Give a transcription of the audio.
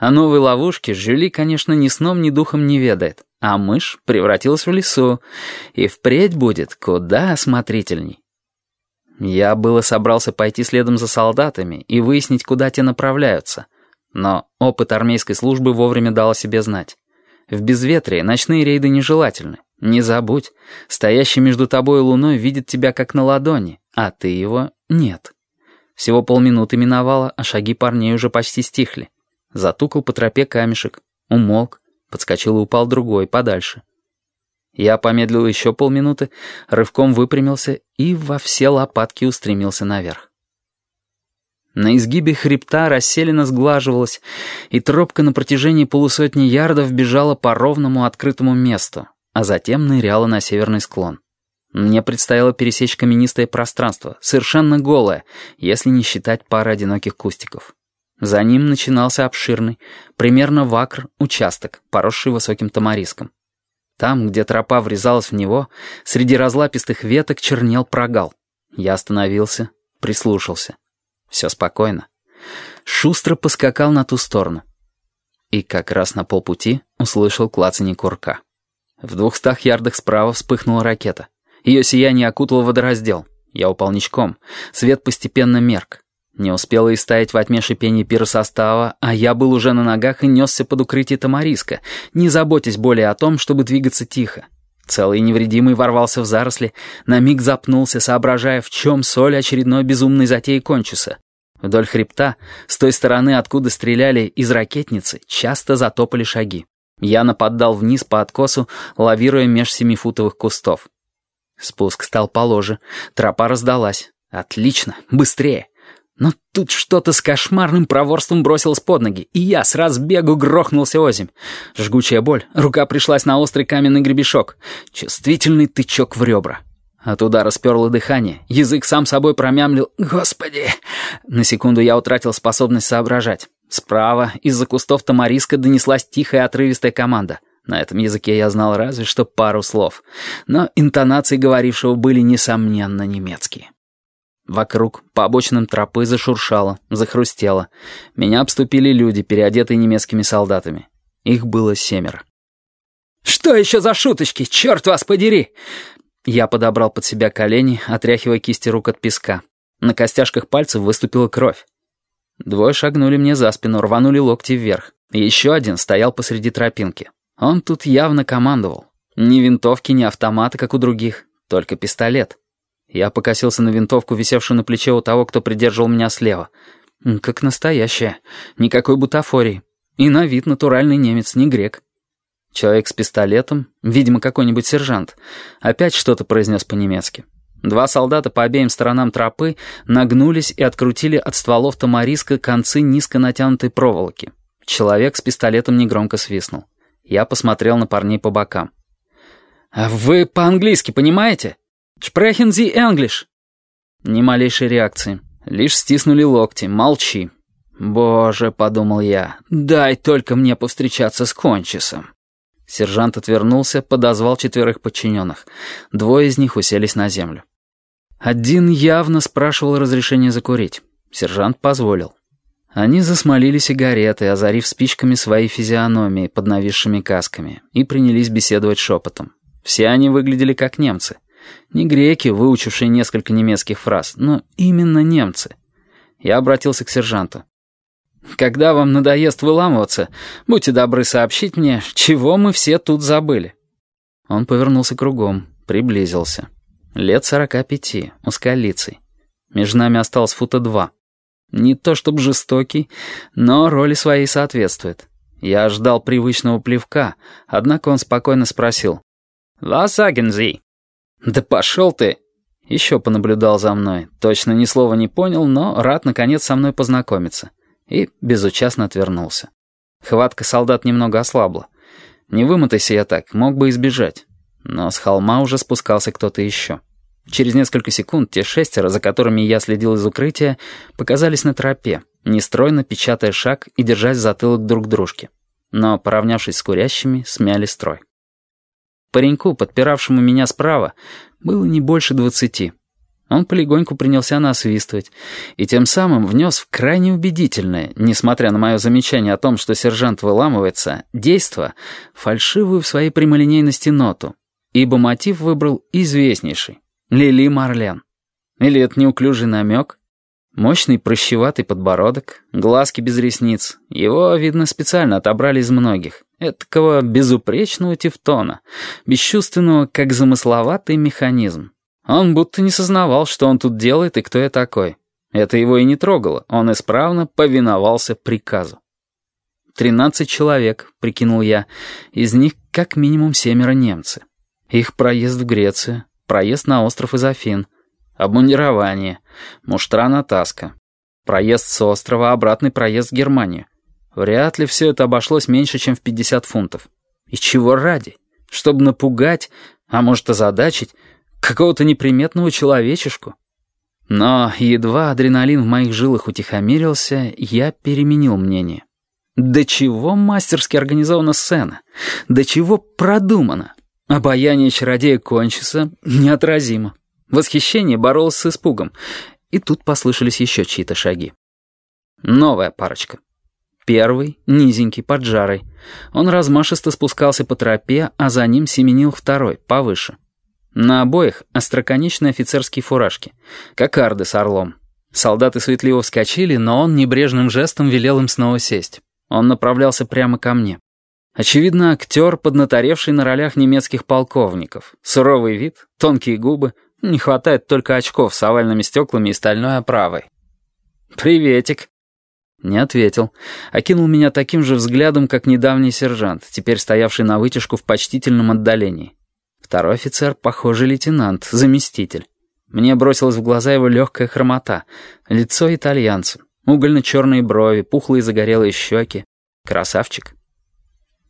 О новой ловушке Жюли, конечно, ни сном, ни духом не ведает, а мышь превратилась в лесу, и впредь будет куда осмотрительней. Я было собрался пойти следом за солдатами и выяснить, куда те направляются, но опыт армейской службы вовремя дал о себе знать. В безветрие ночные рейды нежелательны. Не забудь, стоящий между тобой и луной видит тебя как на ладони, а ты его нет. Всего полминуты миновало, а шаги парней уже почти стихли. Затукал по тропе камешек, умолк, подскочил и упал другой, подальше. Я помедлил еще полминуты, рывком выпрямился и во все лопатки устремился наверх. На изгибе хребта расселена сглаживалась, и тропка на протяжении полусотни ярдов бежала по ровному открытому месту, а затем ныряла на северный склон. Мне предстояло пересечь каменистое пространство, совершенно голое, если не считать пары одиноких кустиков. За ним начинался обширный, примерно в акр, участок, поросший высоким тамариском. Там, где тропа врезалась в него, среди разлапистых веток чернел прогал. Я остановился, прислушался. Все спокойно. Шустро поскакал на ту сторону. И как раз на полпути услышал клацанье курка. В двухстах ярдах справа вспыхнула ракета. Ее сияние окутало водораздел. Я упал ничком. Свет постепенно мерк. Не успела и стоять во тьме шипение пиросостава, а я был уже на ногах и несся под укрытие Тамариска, не заботясь более о том, чтобы двигаться тихо. Целый невредимый ворвался в заросли, на миг запнулся, соображая, в чем соль очередной безумной затеи кончится. Вдоль хребта, с той стороны, откуда стреляли из ракетницы, часто затопали шаги. Я нападал вниз по откосу, лавируя меж семифутовых кустов. Спуск стал положе, тропа раздалась. Отлично, быстрее. Но тут что-то с кошмарным проворством бросилось под ноги, и я с разбегу грохнулся озимь. Жгучая боль, рука пришлась на острый каменный гребешок, чувствительный тычок в ребра. От удара сперло дыхание, язык сам собой промямлил «Господи!». На секунду я утратил способность соображать. Справа, из-за кустов тамариска, донеслась тихая отрывистая команда. На этом языке я знал разве что пару слов. Но интонации говорившего были, несомненно, немецкие. Вокруг по обочинам тропы зашуршало, захрустело. Меня обступили люди, переодетые немецкими солдатами. Их было семеро. «Что еще за шуточки? Черт вас подери!» Я подобрал под себя колени, отряхивая кисти рук от песка. На костяшках пальцев выступила кровь. Двое шагнули мне за спину, рванули локти вверх. Еще один стоял посреди тропинки. Он тут явно командовал. Ни винтовки, ни автомата, как у других, только пистолет. Я покосился на винтовку, висевшую на плече у того, кто придерживал меня слева. Как настоящая. Никакой бутафории. И на вид натуральный немец, не грек. Человек с пистолетом, видимо, какой-нибудь сержант, опять что-то произнес по-немецки. Два солдата по обеим сторонам тропы нагнулись и открутили от стволов тамариска концы низко натянутой проволоки. Человек с пистолетом негромко свистнул. Я посмотрел на парней по бокам. «А «Вы по-английски понимаете?» «Sprechen Sie English?» Ни малейшей реакции. Лишь стиснули локти. «Молчи». «Боже», — подумал я, — «дай только мне повстречаться с Кончисом». Сержант отвернулся, подозвал четверых подчиненных. Двое из них уселись на землю. Один явно спрашивал разрешения закурить. Сержант позволил. Они засмолили сигареты, озарив спичками свои физиономии под нависшими касками, и принялись беседовать шепотом. Все они выглядели как немцы — не греки, выучившие несколько немецких фраз, но именно немцы. Я обратился к сержанту. «Когда вам надоест выламываться, будьте добры сообщить мне, чего мы все тут забыли». Он повернулся кругом, приблизился. Лет сорока пяти, узколицый. Между нами осталось фута два. Не то чтобы жестокий, но роли своей соответствует. Я ждал привычного плевка, однако он спокойно спросил. «Was sagen Sie?» «Да пошел ты!» Еще понаблюдал за мной. Точно ни слова не понял, но рад, наконец, со мной познакомиться. И безучастно отвернулся. Хватка солдат немного ослабла. Не вымотайся я так, мог бы избежать. Но с холма уже спускался кто-то еще. Через несколько секунд те шестеро, за которыми я следил из укрытия, показались на тропе, нестройно печатая шаг и держась затылок друг к дружке. Но, поравнявшись с курящими, смяли строй. Пареньку, подпиравшему меня справа, было не больше двадцати. Он полегоньку принялся насвистывать и тем самым внес в крайне убедительное, несмотря на мое замечание о том, что сержант выламывается, действо, фальшивую в своей прямолинейности ноту, ибо мотив выбрал известнейший — Лили Марлен. Или это неуклюжий намек? Мощный прыщеватый подбородок, глазки без ресниц. Его, видно, специально отобрали из многих. Этакого безупречного тефтона, бесчувственного, как замысловатый механизм. Он будто не сознавал, что он тут делает и кто я такой. Это его и не трогало, он исправно повиновался приказу. «Тринадцать человек», — прикинул я, из них как минимум семеро немцы. Их проезд в Грецию, проезд на остров из Афин, обмундирование, муштра-натаска, проезд с острова, обратный проезд в Германию. Вряд ли все это обошлось меньше, чем в 50 фунтов. И чего ради? Чтобы напугать, а может озадачить, какого-то неприметного человечешку. Но едва адреналин в моих жилах утихомирился, я переменил мнение. До чего мастерски организована сцена? До чего продумано? Обаяние чародея кончится неотразимо. Восхищение боролось с испугом. И тут послышались еще чьи-то шаги. Новая парочка. Первый, низенький, поджарый. Он размашисто спускался по тропе, а за ним семенил второй, повыше. На обоих остроконечные офицерские фуражки, кокарды с орлом. Солдаты суетливо вскочили, но он небрежным жестом велел им снова сесть. Он направлялся прямо ко мне. Очевидно, актер, поднаторевший на ролях немецких полковников. Суровый вид, тонкие губы, не хватает только очков с овальными стеклами и стальной оправой. «Приветик». Не ответил. Окинул меня таким же взглядом, как недавний сержант, теперь стоявший на вытяжку в почтительном отдалении. Второй офицер, похоже, лейтенант, заместитель. Мне бросилась в глаза его легкая хромота. Лицо итальянца. Угольно-черные брови, пухлые загорелые щеки. Красавчик.